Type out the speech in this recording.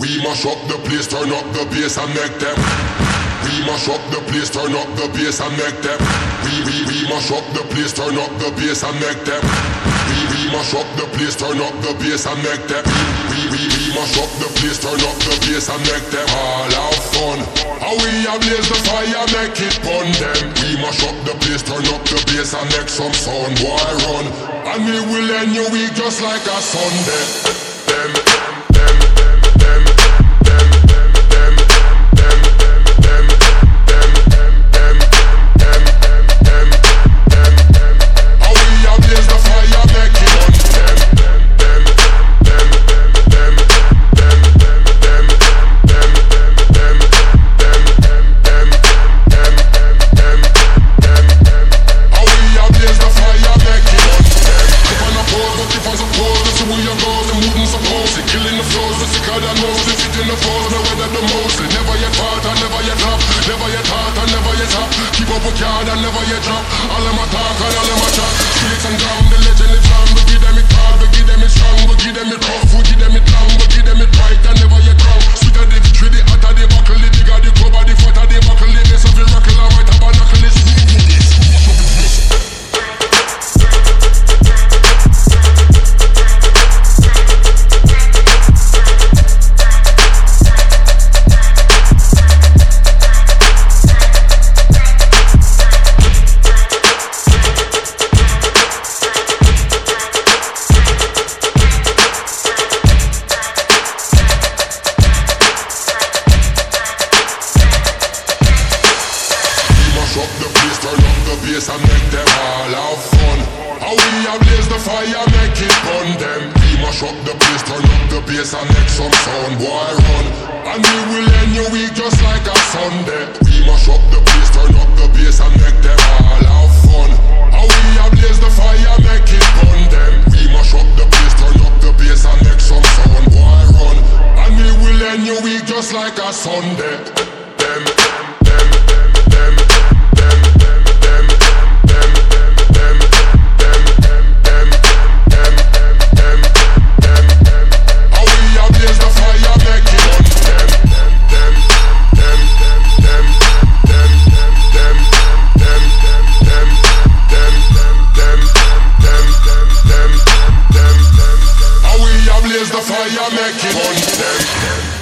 We mash up the place, turn up the bass and make them. We mash up the place, turn up the bass and make them. We we we mash up the place, turn up the bass and make them. We we mash up the place, turn up the bass and make them. We we we mash up the place, turn up the bass and make them all have fun. How we a blaze the fire, make it burn them. We mash up the place, turn up the bass and make some sound, boy run. And we will end your week just like a Sunday. Bass and make them all have fun. How we a blaze the fire, make it burn them. We mash up the place, turn up the bass and make some sound, boy run. And we will end your week just like a Sunday. We mash up the place, turn up the bass and make them all have fun. How we a blaze the fire, make it burn them. We mash up the place, turn up the bass and make some sound, boy run. And we will end your week just like a Sunday. Is the fire, making it on them.